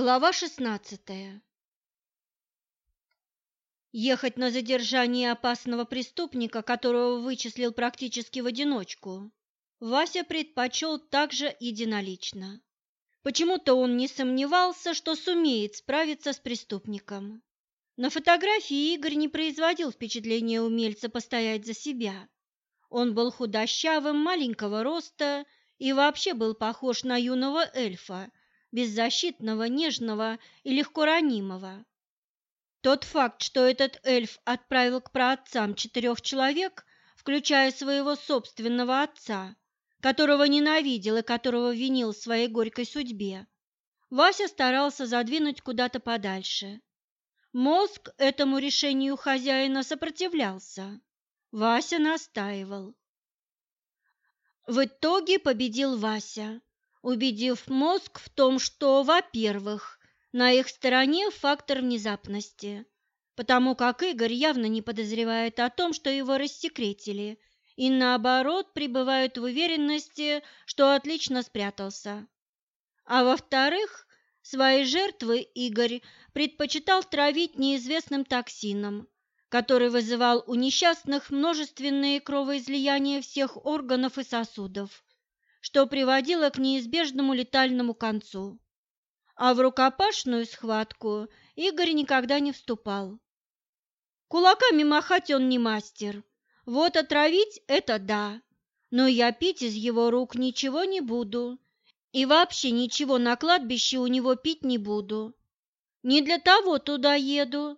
Глава шестнадцатая Ехать на задержание опасного преступника, которого вычислил практически в одиночку, Вася предпочел также единолично. Почему-то он не сомневался, что сумеет справиться с преступником. На фотографии Игорь не производил впечатления умельца постоять за себя. Он был худощавым, маленького роста и вообще был похож на юного эльфа, беззащитного, нежного и легко ранимого. Тот факт, что этот эльф отправил к праотцам четырех человек, включая своего собственного отца, которого ненавидел и которого винил в своей горькой судьбе, Вася старался задвинуть куда-то подальше. Мозг этому решению хозяина сопротивлялся. Вася настаивал. В итоге победил Вася, убедив мозг в том, что, во-первых, на их стороне фактор внезапности, потому как Игорь явно не подозревает о том, что его рассекретили, и наоборот пребывает в уверенности, что отлично спрятался. А во-вторых, свои жертвы Игорь предпочитал травить неизвестным токсином, который вызывал у несчастных множественные кровоизлияния всех органов и сосудов, что приводило к неизбежному летальному концу. А в рукопашную схватку Игорь никогда не вступал. Кулаками махать он не мастер, вот отравить – это да, но я пить из его рук ничего не буду, и вообще ничего на кладбище у него пить не буду. Не для того туда еду,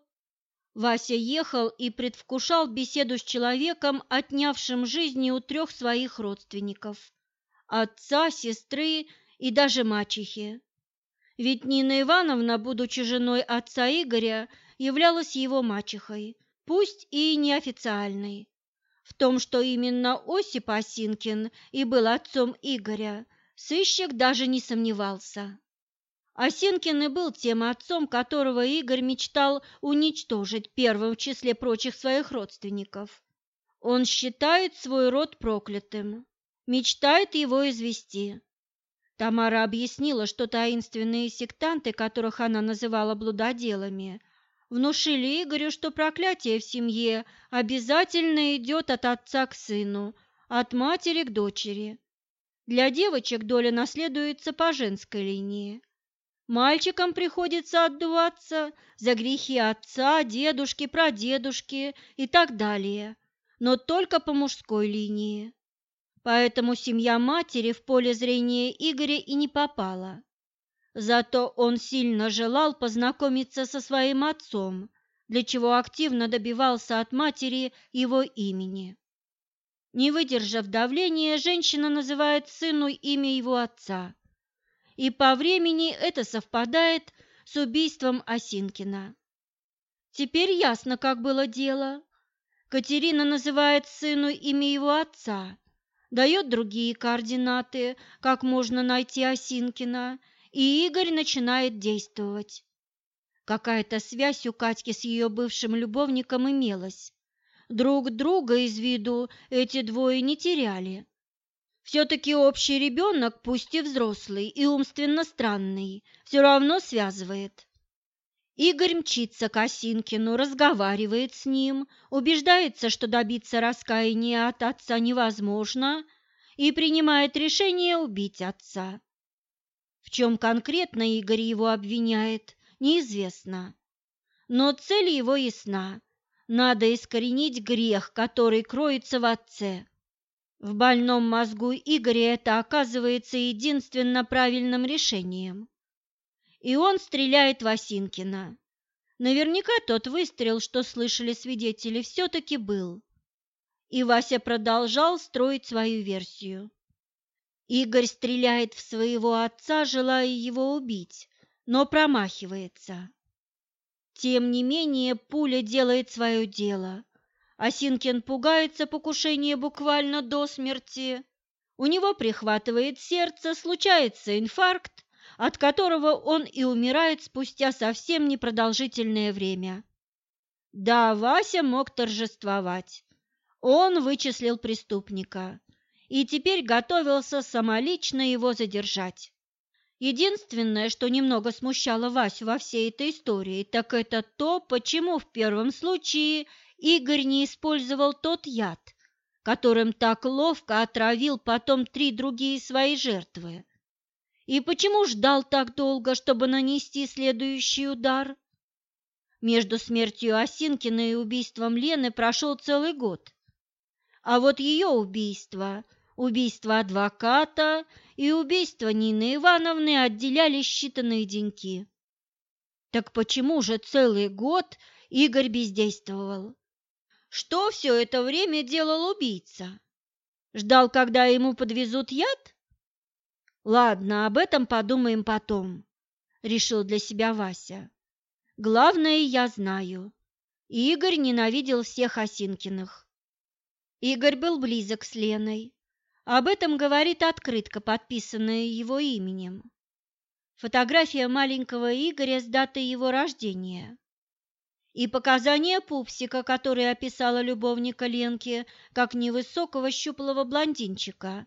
Вася ехал и предвкушал беседу с человеком, отнявшим жизни у трех своих родственников – отца, сестры и даже мачехи. Ведь Нина Ивановна, будучи женой отца Игоря, являлась его мачехой, пусть и неофициальной. В том, что именно Осип Осинкин и был отцом Игоря, сыщик даже не сомневался. Осинкин и был тем отцом, которого Игорь мечтал уничтожить первым в числе прочих своих родственников. Он считает свой род проклятым, мечтает его извести. Тамара объяснила, что таинственные сектанты, которых она называла блудоделами, внушили Игорю, что проклятие в семье обязательно идет от отца к сыну, от матери к дочери. Для девочек доля наследуется по женской линии. Мальчикам приходится отдуваться за грехи отца, дедушки, прадедушки и так далее, но только по мужской линии. Поэтому семья матери в поле зрения Игоря и не попала. Зато он сильно желал познакомиться со своим отцом, для чего активно добивался от матери его имени. Не выдержав давления, женщина называет сыну имя его отца и по времени это совпадает с убийством Осинкина. Теперь ясно, как было дело. Катерина называет сыну имя его отца, дает другие координаты, как можно найти Осинкина, и Игорь начинает действовать. Какая-то связь у Катьки с ее бывшим любовником имелась. Друг друга из виду эти двое не теряли. Все-таки общий ребенок, пусть и взрослый и умственно странный, все равно связывает. Игорь мчится к Осинкину, разговаривает с ним, убеждается, что добиться раскаяния от отца невозможно, и принимает решение убить отца. В чем конкретно Игорь его обвиняет, неизвестно. Но цель его ясна. Надо искоренить грех, который кроется в отце. В больном мозгу Игоря это оказывается единственно правильным решением. И он стреляет в Осинкина. Наверняка тот выстрел, что слышали свидетели, все-таки был. И Вася продолжал строить свою версию. Игорь стреляет в своего отца, желая его убить, но промахивается. Тем не менее, пуля делает свое дело. Осинкин пугается покушения буквально до смерти. У него прихватывает сердце, случается инфаркт, от которого он и умирает спустя совсем непродолжительное время. Да, Вася мог торжествовать. Он вычислил преступника и теперь готовился самолично его задержать. Единственное, что немного смущало Васю во всей этой истории, так это то, почему в первом случае Игорь не использовал тот яд, которым так ловко отравил потом три другие свои жертвы. И почему ждал так долго, чтобы нанести следующий удар? Между смертью Осинкина и убийством Лены прошел целый год. А вот ее убийство, убийство адвоката и убийство Нины Ивановны отделяли считанные деньки. Так почему же целый год Игорь бездействовал? Что все это время делал убийца? Ждал, когда ему подвезут яд? Ладно, об этом подумаем потом, решил для себя Вася. Главное, я знаю. Игорь ненавидел всех Осинкиных. Игорь был близок с Леной. Об этом говорит открытка, подписанная его именем. Фотография маленького Игоря с датой его рождения и показания пупсика, который описала любовника Ленки как невысокого щуплого блондинчика.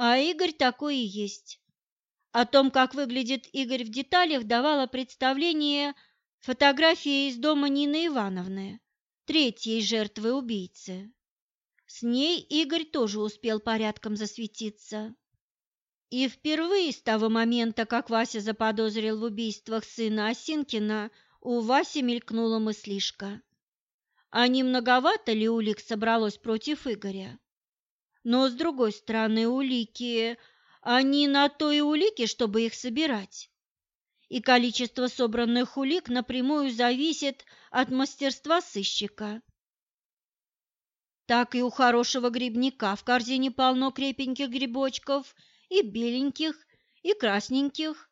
А Игорь такой и есть. О том, как выглядит Игорь в деталях, давала представление фотография из дома Нины Ивановны, третьей жертвы убийцы. С ней Игорь тоже успел порядком засветиться. И впервые с того момента, как Вася заподозрил в убийствах сына Осинкина, у Васи мелькнула мыслишка. А не многовато ли улик собралось против Игоря? Но, с другой стороны, улики, они на то и улики, чтобы их собирать. И количество собранных улик напрямую зависит от мастерства сыщика. Так и у хорошего грибника в корзине полно крепеньких грибочков, и беленьких, и красненьких,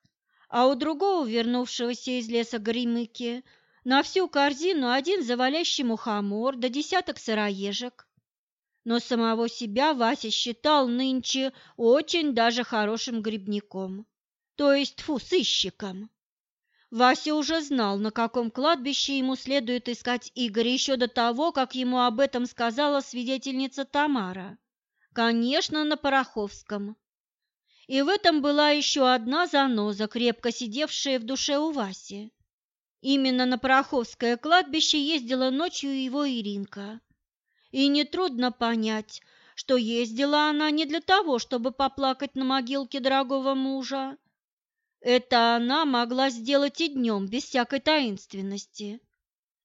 а у другого, вернувшегося из леса Гримыки, на всю корзину один завалящий мухомор да десяток сыроежек. Но самого себя Вася считал нынче очень даже хорошим грибником, то есть фу, сыщиком. Вася уже знал, на каком кладбище ему следует искать Игоря еще до того, как ему об этом сказала свидетельница Тамара. Конечно, на Пороховском. И в этом была еще одна заноза, крепко сидевшая в душе у Васи. Именно на Пороховское кладбище ездила ночью его Иринка. И нетрудно понять, что ездила она не для того, чтобы поплакать на могилке дорогого мужа. Это она могла сделать и днем, без всякой таинственности.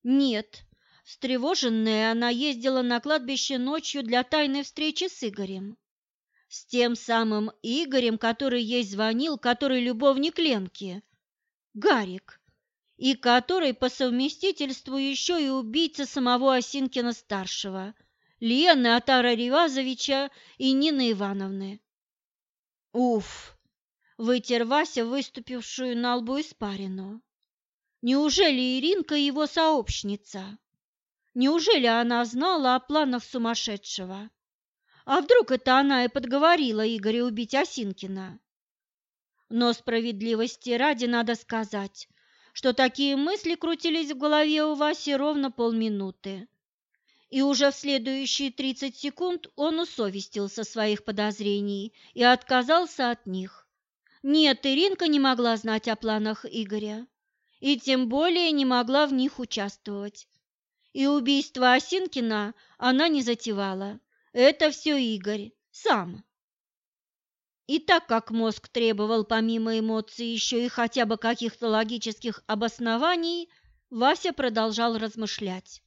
Нет, встревоженная она ездила на кладбище ночью для тайной встречи с Игорем. С тем самым Игорем, который ей звонил, который любовник Ленки, Гарик, и который по совместительству еще и убийца самого Осинкина-старшего, Лены Атара Ривазовича и Нины Ивановны. Уф! Вытер Вася выступившую на лбу испарину. Неужели Иринка его сообщница? Неужели она знала о планах сумасшедшего? А вдруг это она и подговорила Игоря убить Осинкина? Но справедливости ради надо сказать, что такие мысли крутились в голове у Васи ровно полминуты. И уже в следующие 30 секунд он усовестился своих подозрений и отказался от них. Нет, Иринка не могла знать о планах Игоря, и тем более не могла в них участвовать. И убийство Осинкина она не затевала. Это все Игорь, сам. И так как мозг требовал помимо эмоций еще и хотя бы каких-то логических обоснований, Вася продолжал размышлять.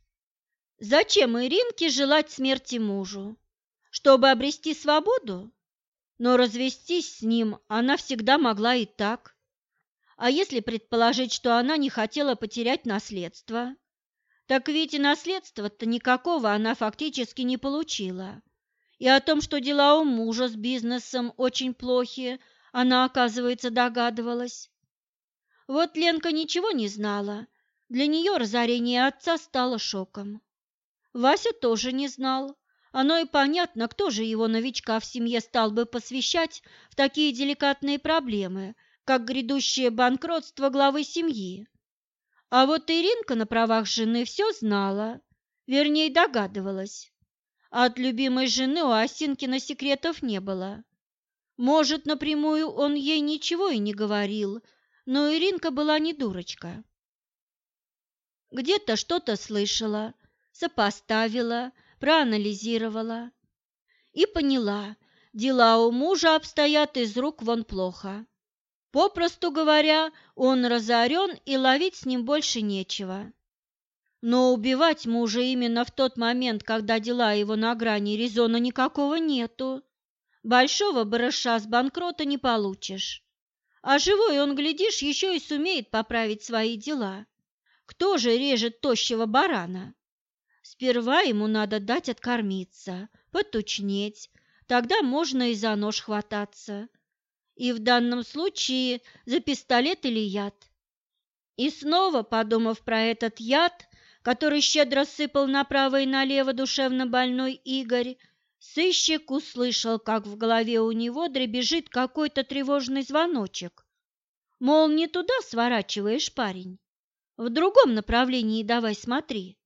Зачем Иринке желать смерти мужу? Чтобы обрести свободу? Но развестись с ним она всегда могла и так. А если предположить, что она не хотела потерять наследство? Так ведь и наследства-то никакого она фактически не получила. И о том, что дела у мужа с бизнесом очень плохи, она, оказывается, догадывалась. Вот Ленка ничего не знала. Для нее разорение отца стало шоком. Вася тоже не знал. Оно и понятно, кто же его новичка в семье стал бы посвящать в такие деликатные проблемы, как грядущее банкротство главы семьи. А вот Иринка на правах жены все знала, вернее догадывалась. От любимой жены у Осинкина секретов не было. Может, напрямую он ей ничего и не говорил, но Иринка была не дурочка. Где-то что-то слышала, сопоставила, проанализировала и поняла, дела у мужа обстоят из рук вон плохо. Попросту говоря, он разорен и ловить с ним больше нечего. Но убивать мужа именно в тот момент, когда дела его на грани, резона никакого нету. Большого барыша с банкрота не получишь. А живой он, глядишь, еще и сумеет поправить свои дела. Кто же режет тощего барана? Сперва ему надо дать откормиться, потучнеть, тогда можно и за нож хвататься. И в данном случае за пистолет или яд. И снова, подумав про этот яд, который щедро сыпал направо и налево душевно больной Игорь, сыщик услышал, как в голове у него дребезжит какой-то тревожный звоночек. Мол, не туда сворачиваешь, парень. В другом направлении давай смотри.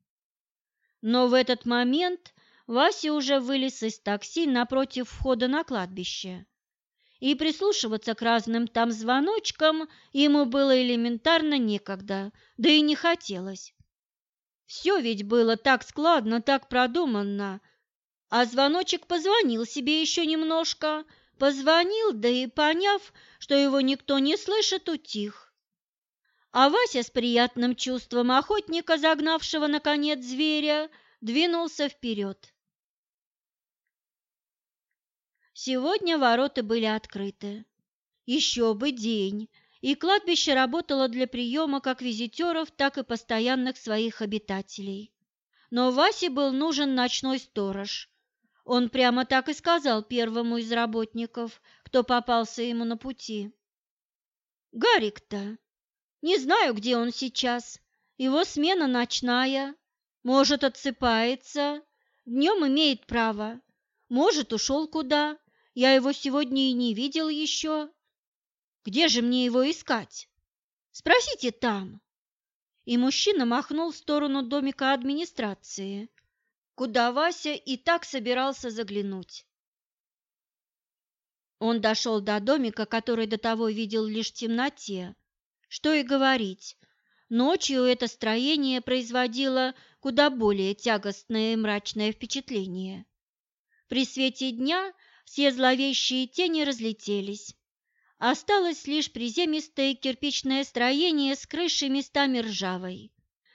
Но в этот момент Вася уже вылез из такси напротив входа на кладбище. И прислушиваться к разным там звоночкам ему было элементарно некогда, да и не хотелось. Все ведь было так складно, так продуманно. А звоночек позвонил себе еще немножко, позвонил, да и поняв, что его никто не слышит, утих. А Вася с приятным чувством охотника, загнавшего, наконец, зверя, двинулся вперед. Сегодня ворота были открыты. Еще бы день, и кладбище работало для приема как визитеров, так и постоянных своих обитателей. Но Васе был нужен ночной сторож. Он прямо так и сказал первому из работников, кто попался ему на пути. «Гарик-то не знаю, где он сейчас. Его смена ночная. Может, отсыпается. Днем имеет право. Может, ушел куда. Я его сегодня и не видел еще. Где же мне его искать? Спросите там. И мужчина махнул в сторону домика администрации, куда Вася и так собирался заглянуть. Он дошел до домика, который до того видел лишь в темноте, что и говорить, ночью это строение производило куда более тягостное и мрачное впечатление. При свете дня все зловещие тени разлетелись. Осталось лишь приземистое кирпичное строение с крышей местами ржавой.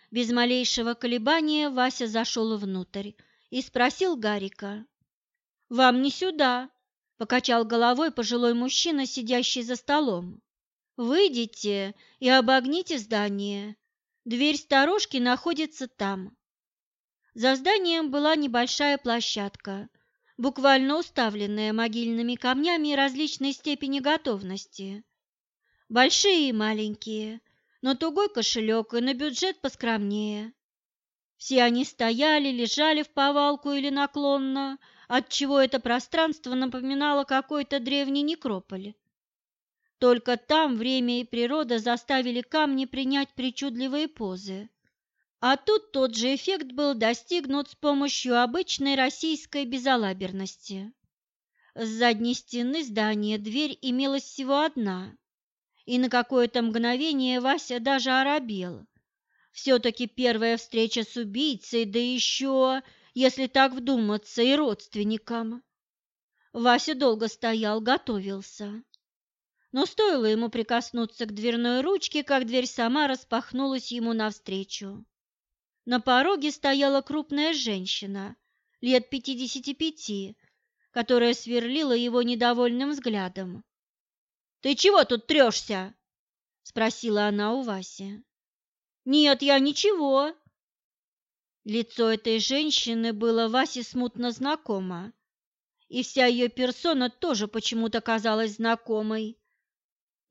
Без малейшего колебания Вася зашел внутрь и спросил Гарика. «Вам не сюда», – покачал головой пожилой мужчина, сидящий за столом. Выйдите и обогните здание. Дверь сторожки находится там. За зданием была небольшая площадка, буквально уставленная могильными камнями различной степени готовности. Большие и маленькие, но тугой кошелек и на бюджет поскромнее. Все они стояли, лежали в повалку или наклонно, отчего это пространство напоминало какой-то древний некрополь. Только там время и природа заставили камни принять причудливые позы. А тут тот же эффект был достигнут с помощью обычной российской безалаберности. С задней стены здания дверь имелась всего одна, и на какое-то мгновение Вася даже оробел. Все-таки первая встреча с убийцей, да еще, если так вдуматься, и родственником. Вася долго стоял, готовился но стоило ему прикоснуться к дверной ручке, как дверь сама распахнулась ему навстречу. На пороге стояла крупная женщина, лет пятидесяти пяти, которая сверлила его недовольным взглядом. «Ты чего тут трешься?» – спросила она у Васи. «Нет, я ничего». Лицо этой женщины было Васе смутно знакомо, и вся ее персона тоже почему-то казалась знакомой.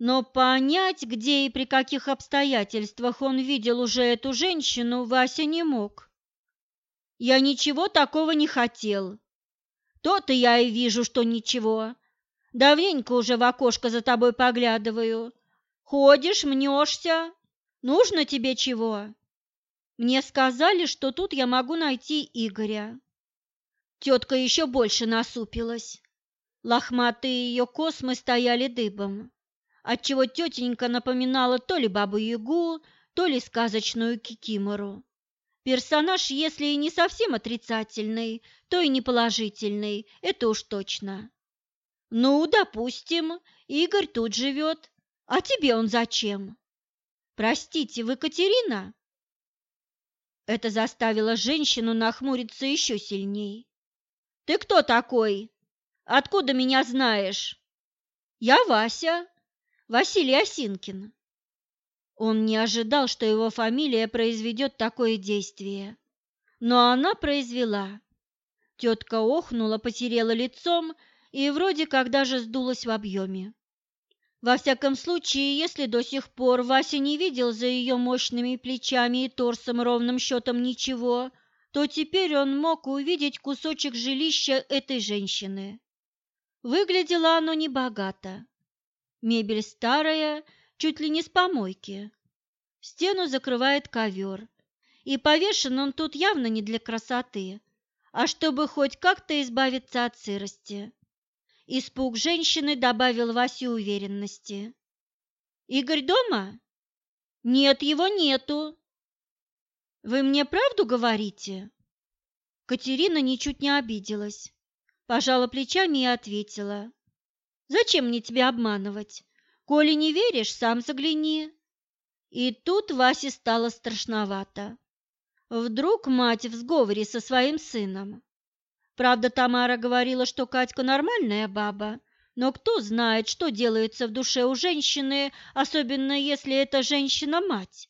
Но понять, где и при каких обстоятельствах он видел уже эту женщину, Вася не мог. «Я ничего такого не хотел. То-то я и вижу, что ничего. Давненько уже в окошко за тобой поглядываю. Ходишь, мнешься. Нужно тебе чего?» Мне сказали, что тут я могу найти Игоря. Тетка еще больше насупилась. Лохматые ее космы стояли дыбом, отчего тетенька напоминала то ли бабу-ягу, то ли сказочную кикимору. Персонаж, если и не совсем отрицательный, то и не положительный, это уж точно. Ну, допустим, Игорь тут живет, а тебе он зачем? Простите, вы Катерина? Это заставило женщину нахмуриться еще сильней. Ты кто такой? Откуда меня знаешь? Я Вася, Василий Осинкин. Он не ожидал, что его фамилия произведет такое действие. Но она произвела. Тетка охнула, потеряла лицом и вроде как даже сдулась в объеме. Во всяком случае, если до сих пор Вася не видел за ее мощными плечами и торсом ровным счетом ничего, то теперь он мог увидеть кусочек жилища этой женщины. Выглядело оно небогато. Мебель старая, чуть ли не с помойки. Стену закрывает ковер, и повешен он тут явно не для красоты, а чтобы хоть как-то избавиться от сырости. Испуг женщины добавил Васе уверенности. «Игорь дома?» «Нет, его нету». «Вы мне правду говорите?» Катерина ничуть не обиделась, пожала плечами и ответила. «Зачем мне тебя обманывать? Коли не веришь, сам загляни». И тут Васе стало страшновато. Вдруг мать в сговоре со своим сыном. Правда, Тамара говорила, что Катька нормальная баба, но кто знает, что делается в душе у женщины, особенно если эта женщина-мать.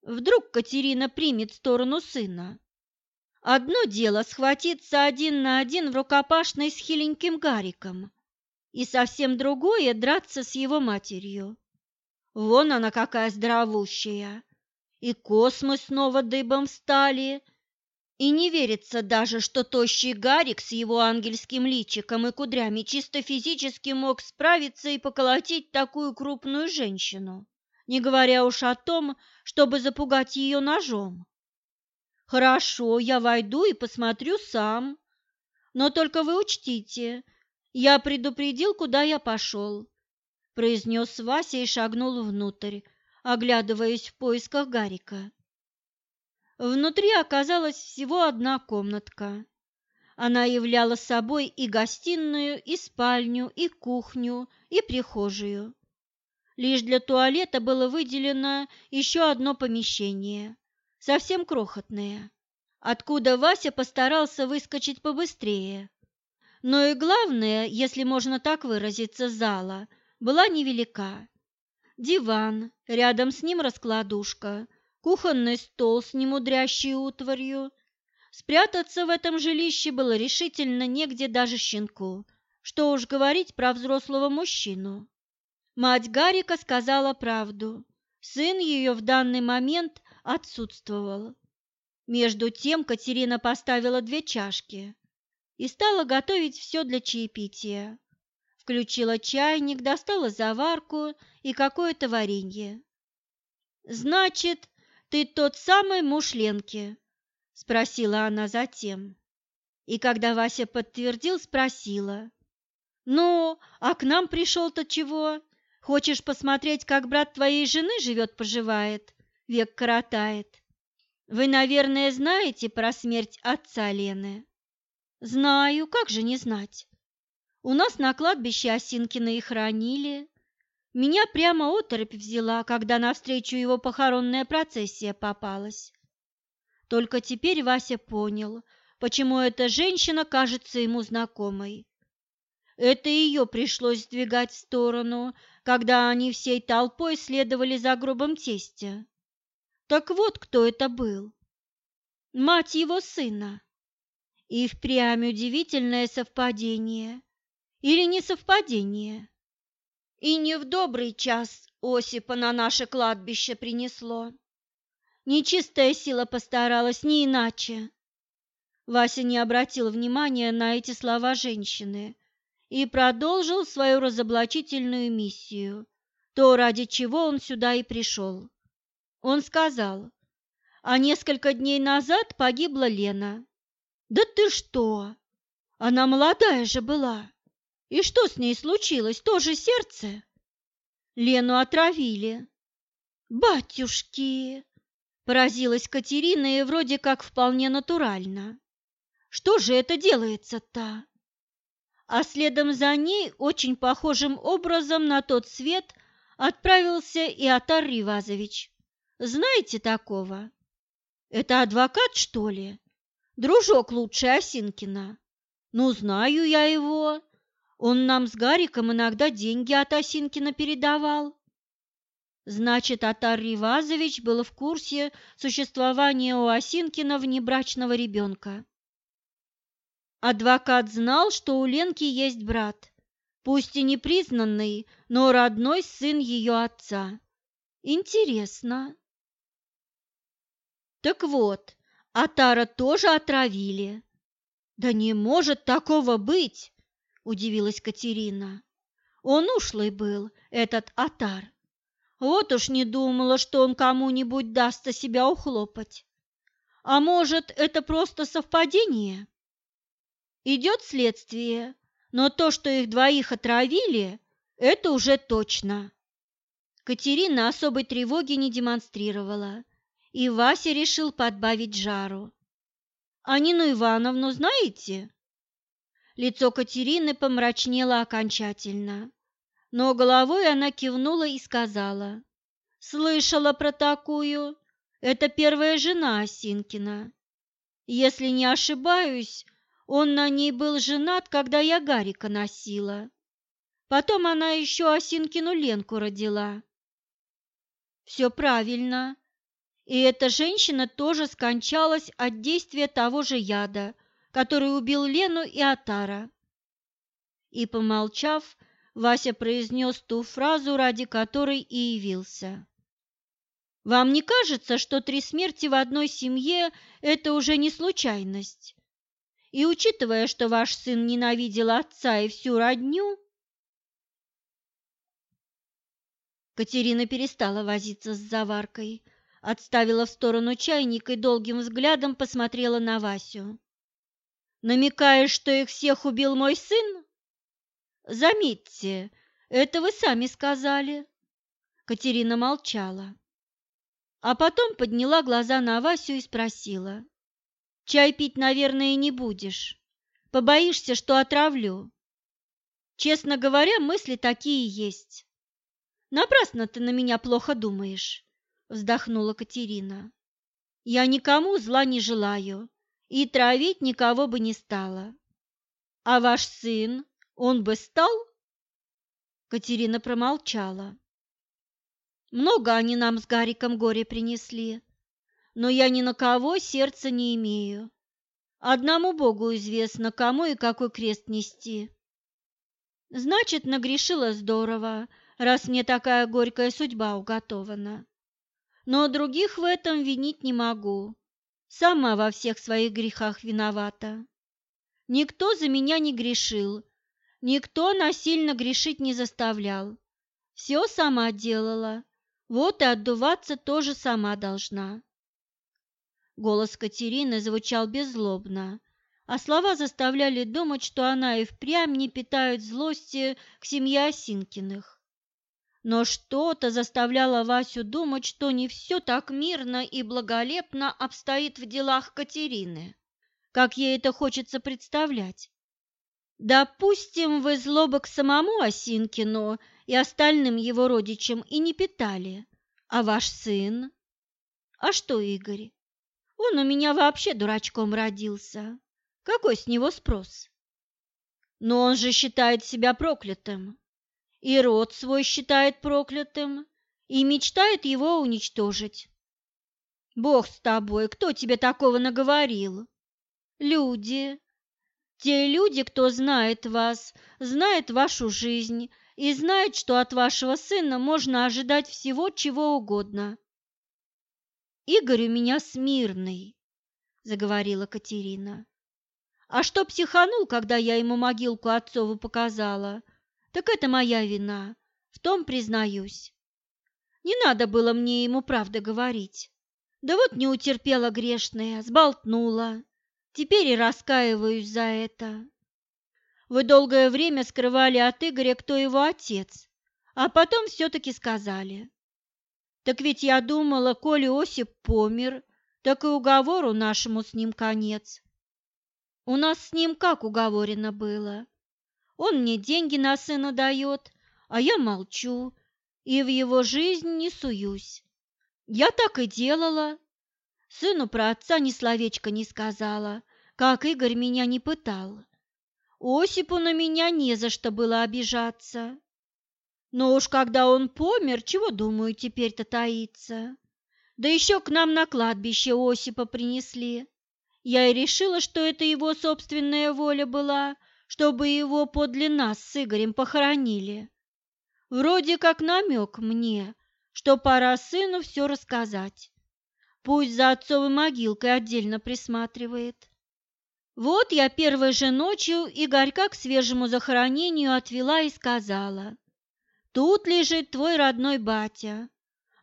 Вдруг Катерина примет сторону сына. Одно дело схватиться один на один в рукопашной с хиленьким Гариком, и совсем другое драться с его матерью. Вон она какая здоровущая, и космы снова дыбом встали, и не верится даже, что тощий Гарик с его ангельским личиком и кудрями чисто физически мог справиться и поколотить такую крупную женщину, не говоря уж о том, чтобы запугать ее ножом. Хорошо, я войду и посмотрю сам, но только вы учтите, я предупредил, куда я пошел, произнес Вася и шагнул внутрь, оглядываясь в поисках Гарика. Внутри оказалась всего одна комнатка. Она являла собой и гостиную, и спальню, и кухню, и прихожую. Лишь для туалета было выделено еще одно помещение, совсем крохотное, откуда Вася постарался выскочить побыстрее. Но и главное, если можно так выразиться, зала была невелика. Диван, рядом с ним раскладушка, кухонный стол с немудрящей утварью. Спрятаться в этом жилище было решительно негде даже щенку, что уж говорить про взрослого мужчину. Мать Гарика сказала правду. Сын ее в данный момент отсутствовал. Между тем Катерина поставила две чашки и стала готовить все для чаепития. Включила чайник, достала заварку и какое-то варенье. «Значит, ты тот самый муж Ленки?» – спросила она затем. И когда Вася подтвердил, спросила. «Ну, а к нам пришел-то чего? Хочешь посмотреть, как брат твоей жены живет-поживает, век коротает? Вы, наверное, знаете про смерть отца Лены?» «Знаю, как же не знать. У нас на кладбище Осинкина и хранили. Меня прямо оторопь взяла, когда навстречу его похоронная процессия попалась. Только теперь Вася понял, почему эта женщина кажется ему знакомой. Это ее пришлось сдвигать в сторону, когда они всей толпой следовали за гробом тестя. Так вот, кто это был. Мать его сына. И впрямь удивительное совпадение. Или не совпадение? И не в добрый час Осипа на наше кладбище принесло. Нечистая сила постаралась, не иначе. Вася не обратил внимания на эти слова женщины и продолжил свою разоблачительную миссию, то, ради чего он сюда и пришел. Он сказал, а несколько дней назад погибла Лена. «Да ты что? Она молодая же была!» И что с ней случилось? Тоже сердце? Лену отравили. Батюшки! Поразилась Катерина и вроде как вполне натурально. Что же это делается-то? А следом за ней очень похожим образом на тот свет отправился и Атар Ривазович. Знаете такого? Это адвокат, что ли? Дружок лучший Осинкина. Ну, знаю я его. Он нам с Гариком иногда деньги от Осинкина передавал. Значит, Атар Ривазович был в курсе существования у Осинкина внебрачного ребенка. Адвокат знал, что у Ленки есть брат, пусть и не признанный, но родной сын ее отца. Интересно. Так вот, Атара тоже отравили. Да не может такого быть, удивилась Катерина. Он ушлый был, этот Атар. Вот уж не думала, что он кому-нибудь даст себя ухлопать. А может, это просто совпадение? Идет следствие, но то, что их двоих отравили, это уже точно. Катерина особой тревоги не демонстрировала, и Вася решил подбавить жару. «А Нину Ивановну знаете?» Лицо Катерины помрачнело окончательно, но головой она кивнула и сказала. «Слышала про такую. Это первая жена Осинкина. Если не ошибаюсь, он на ней был женат, когда я Гарика носила. Потом она еще Осинкину Ленку родила». «Все правильно. И эта женщина тоже скончалась от действия того же яда, который убил Лену и Атара. И, помолчав, Вася произнес ту фразу, ради которой и явился. «Вам не кажется, что три смерти в одной семье – это уже не случайность? И учитывая, что ваш сын ненавидел отца и всю родню, Катерина перестала возиться с заваркой, отставила в сторону чайник и долгим взглядом посмотрела на Васю. «Намекаешь, что их всех убил мой сын?» «Заметьте, это вы сами сказали». Катерина молчала, а потом подняла глаза на Васю и спросила. «Чай пить, наверное, не будешь. Побоишься, что отравлю?» «Честно говоря, мысли такие есть. Напрасно ты на меня плохо думаешь вздохнула Катерина. Я никому зла не желаю и травить никого бы не стала. А ваш сын, он бы стал? Катерина промолчала. Много они нам с Гариком горе принесли, но я ни на кого сердца не имею. Одному Богу известно, кому и какой крест нести. Значит, нагрешила здорово, раз мне такая горькая судьба уготована но других в этом винить не могу. Сама во всех своих грехах виновата. Никто за меня не грешил, никто насильно грешить не заставлял. Все сама делала, вот и отдуваться тоже сама должна. Голос Катерины звучал беззлобно, а слова заставляли думать, что она и впрямь не питает злости к семье Осинкиных. Но что-то заставляло Васю думать, что не все так мирно и благолепно обстоит в делах Катерины, как ей это хочется представлять. Допустим, вы злобы к самому Осинкину и остальным его родичам и не питали, а ваш сын? А что, Игорь? Он у меня вообще дурачком родился. Какой с него спрос? Но он же считает себя проклятым и род свой считает проклятым, и мечтает его уничтожить. Бог с тобой, кто тебе такого наговорил? Люди. Те люди, кто знает вас, знает вашу жизнь и знает, что от вашего сына можно ожидать всего, чего угодно. Игорь у меня смирный, заговорила Катерина. А что психанул, когда я ему могилку отцову показала – так это моя вина, в том признаюсь. Не надо было мне ему правды говорить. Да вот не утерпела грешная, сболтнула. Теперь и раскаиваюсь за это. Вы долгое время скрывали от Игоря, кто его отец, а потом все-таки сказали. Так ведь я думала, коли Осип помер, так и уговору нашему с ним конец. У нас с ним как уговорено было. Он мне деньги на сына дает, а я молчу и в его жизнь не суюсь. Я так и делала. Сыну про отца ни словечко не сказала, как Игорь меня не пытал. Осипу на меня не за что было обижаться. Но уж когда он помер, чего, думаю, теперь-то таится? Да еще к нам на кладбище Осипа принесли. Я и решила, что это его собственная воля была, чтобы его подле нас с Игорем похоронили. Вроде как намек мне, что пора сыну все рассказать. Пусть за отцовой могилкой отдельно присматривает. Вот я первой же ночью Игорька к свежему захоронению отвела и сказала, «Тут лежит твой родной батя,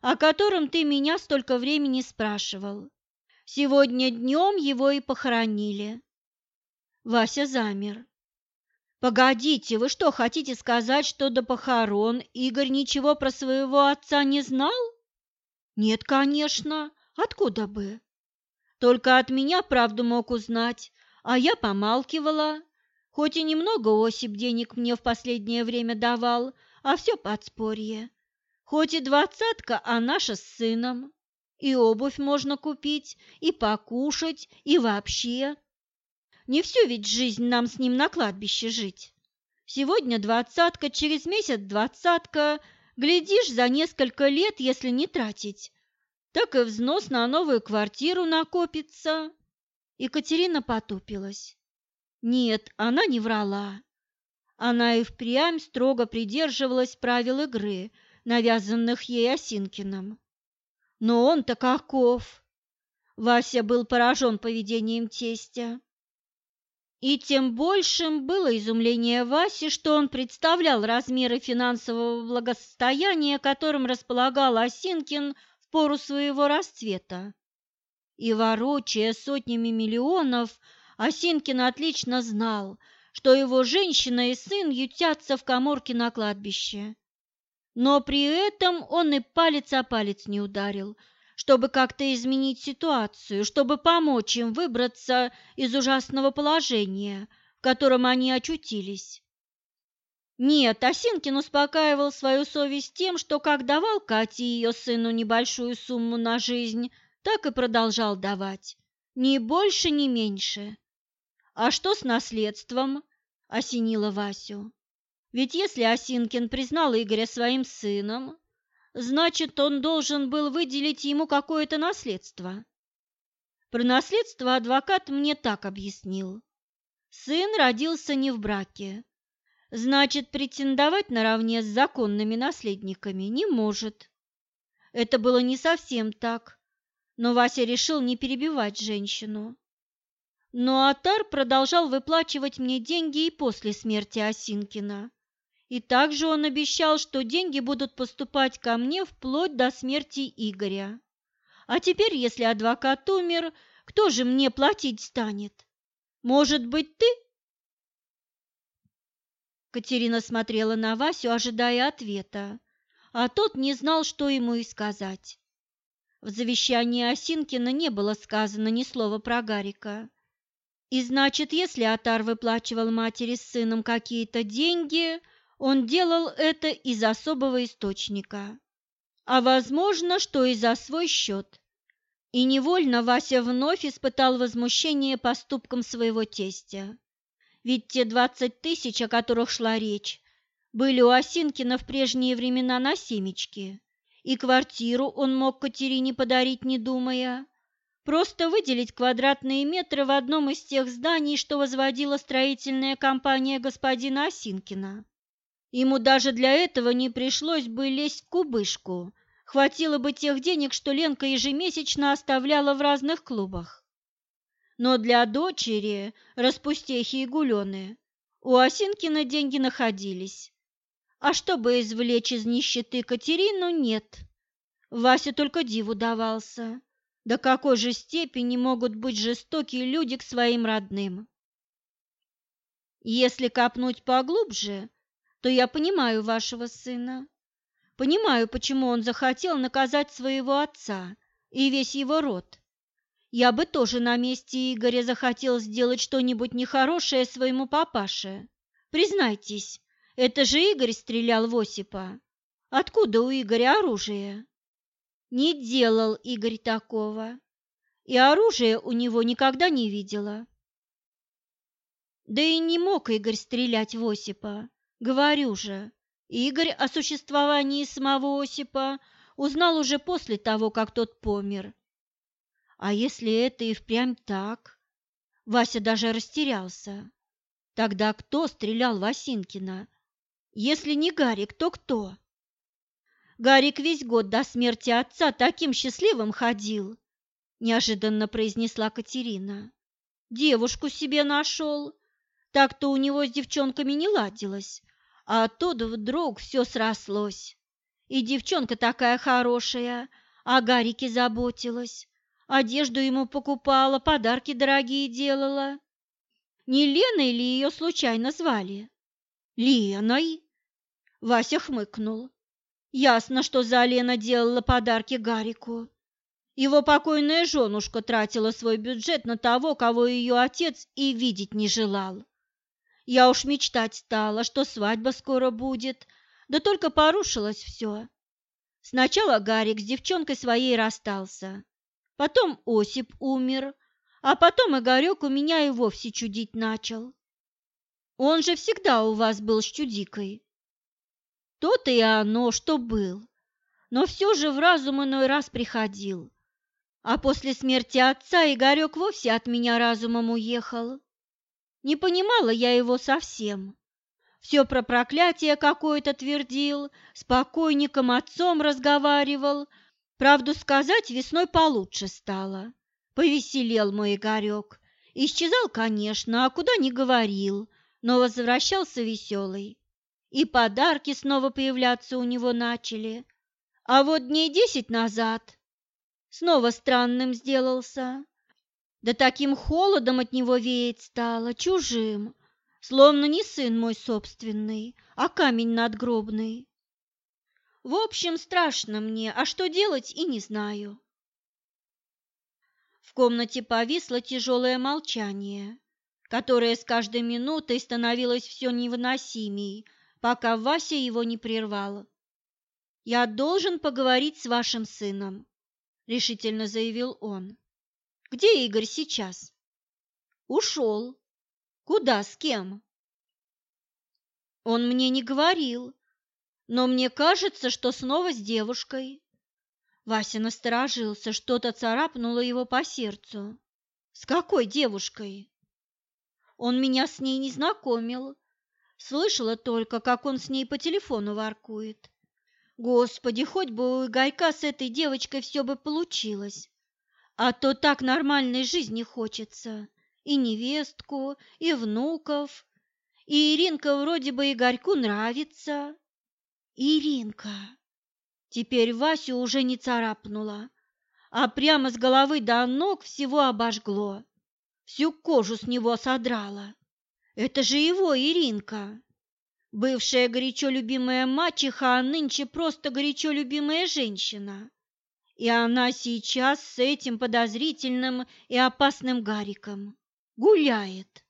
о котором ты меня столько времени спрашивал. Сегодня днем его и похоронили». Вася замер. «Погодите, вы что, хотите сказать, что до похорон Игорь ничего про своего отца не знал?» «Нет, конечно. Откуда бы?» «Только от меня правду мог узнать, а я помалкивала. Хоть и немного Осип денег мне в последнее время давал, а все подспорье. Хоть и двадцатка, а наша с сыном. И обувь можно купить, и покушать, и вообще. Не всю ведь жизнь нам с ним на кладбище жить. Сегодня двадцатка, через месяц двадцатка, глядишь, за несколько лет, если не тратить, так и взнос на новую квартиру накопится. Екатерина потупилась. Нет, она не врала. Она и впрямь строго придерживалась правил игры, навязанных ей Осинкиным. Но он-то каков! Вася был поражен поведением тестя. И тем большим было изумление Васи, что он представлял размеры финансового благосостояния, которым располагал Осинкин в пору своего расцвета. И, ворочая сотнями миллионов, Осинкин отлично знал, что его женщина и сын ютятся в коморке на кладбище. Но при этом он и палец о палец не ударил, чтобы как-то изменить ситуацию, чтобы помочь им выбраться из ужасного положения, в котором они очутились. Нет, Осинкин успокаивал свою совесть тем, что как давал Кате и ее сыну небольшую сумму на жизнь – так и продолжал давать, ни больше, ни меньше. А что с наследством? осенила Васю. Ведь если Осинкин признал Игоря своим сыном, значит, он должен был выделить ему какое-то наследство. Про наследство адвокат мне так объяснил. Сын родился не в браке, значит, претендовать наравне с законными наследниками не может. Это было не совсем так, но Вася решил не перебивать женщину. Но Атар продолжал выплачивать мне деньги и после смерти Осинкина. И также он обещал, что деньги будут поступать ко мне вплоть до смерти Игоря. А теперь, если адвокат умер, кто же мне платить станет? Может быть, ты? Катерина смотрела на Васю, ожидая ответа, а тот не знал, что ему и сказать. В завещании Осинкина не было сказано ни слова про Гарика. И значит, если Атар выплачивал матери с сыном какие-то деньги, он делал это из особого источника. А возможно, что и за свой счет. И невольно Вася вновь испытал возмущение поступком своего тестя. Ведь те двадцать тысяч, о которых шла речь, были у Осинкина в прежние времена на семечке и квартиру он мог Катерине подарить, не думая. Просто выделить квадратные метры в одном из тех зданий, что возводила строительная компания господина Осинкина. Ему даже для этого не пришлось бы лезть в кубышку, хватило бы тех денег, что Ленка ежемесячно оставляла в разных клубах. Но для дочери, распустехи и гулены, у Осинкина деньги находились, а чтобы извлечь из нищеты Катерину, нет. Вася только диву давался. До какой же степени могут быть жестокие люди к своим родным? Если копнуть поглубже, то я понимаю вашего сына. Понимаю, почему он захотел наказать своего отца и весь его род. Я бы тоже на месте Игоря захотел сделать что-нибудь нехорошее своему папаше. Признайтесь, это же Игорь стрелял в Осипа. Откуда у Игоря оружие? Не делал Игорь такого. И оружия у него никогда не видела. Да и не мог Игорь стрелять в Осипа. Говорю же, Игорь о существовании самого Осипа узнал уже после того, как тот помер. А если это и впрямь так? Вася даже растерялся. Тогда кто стрелял в Осинкина? Если не Гарик, то кто? Гарик весь год до смерти отца таким счастливым ходил, неожиданно произнесла Катерина. Девушку себе нашел. Так-то у него с девчонками не ладилось, а оттуда вдруг все срослось. И девчонка такая хорошая, о Гарике заботилась, одежду ему покупала, подарки дорогие делала. Не Леной ли ее случайно звали? Леной? Вася хмыкнул. Ясно, что за Лена делала подарки Гарику. Его покойная женушка тратила свой бюджет на того, кого ее отец и видеть не желал. Я уж мечтать стала, что свадьба скоро будет, да только порушилось все. Сначала Гарик с девчонкой своей расстался, потом Осип умер, а потом Игорек у меня и вовсе чудить начал. Он же всегда у вас был с чудикой. То-то и оно, что был, но все же в разум иной раз приходил. А после смерти отца Игорек вовсе от меня разумом уехал. Не понимала я его совсем. Все про проклятие какое-то твердил, с покойником отцом разговаривал. Правду сказать, весной получше стало. Повеселел мой Игорек. Исчезал, конечно, а куда не говорил, но возвращался веселый. И подарки снова появляться у него начали. А вот дней десять назад снова странным сделался. Да таким холодом от него веять стало, чужим, словно не сын мой собственный, а камень надгробный. В общем, страшно мне, а что делать и не знаю. В комнате повисло тяжелое молчание, которое с каждой минутой становилось все невыносимей, пока Вася его не прервал. «Я должен поговорить с вашим сыном», — решительно заявил он. «Где Игорь сейчас?» «Ушел. Куда, с кем?» «Он мне не говорил, но мне кажется, что снова с девушкой». Вася насторожился, что-то царапнуло его по сердцу. «С какой девушкой?» «Он меня с ней не знакомил. Слышала только, как он с ней по телефону воркует. Господи, хоть бы у Игорька с этой девочкой все бы получилось. А то так нормальной жизни хочется. И невестку, и внуков. И Иринка вроде бы Игорьку нравится. Иринка. Теперь Васю уже не царапнула, а прямо с головы до ног всего обожгло. Всю кожу с него содрала. Это же его Иринка. Бывшая горячо любимая мачеха, а нынче просто горячо любимая женщина. И она сейчас с этим подозрительным и опасным Гариком гуляет.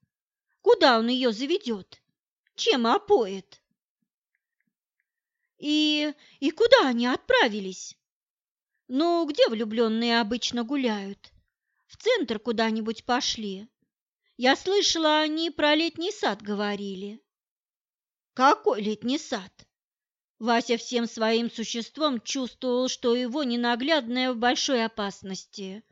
Куда он ее заведет? Чем опоет? И, и куда они отправились? Ну, где влюбленные обычно гуляют? В центр куда-нибудь пошли. Я слышала, они про летний сад говорили. Какой летний сад? Вася всем своим существом чувствовал, что его ненаглядное в большой опасности.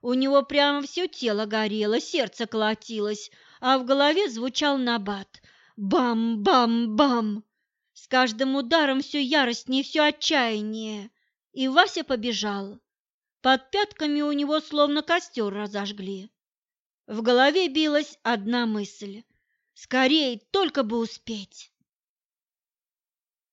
У него прямо все тело горело, сердце колотилось, а в голове звучал набат. Бам-бам-бам! С каждым ударом все яростнее, все отчаяние. И Вася побежал. Под пятками у него словно костер разожгли. В голове билась одна мысль. Скорей, только бы успеть.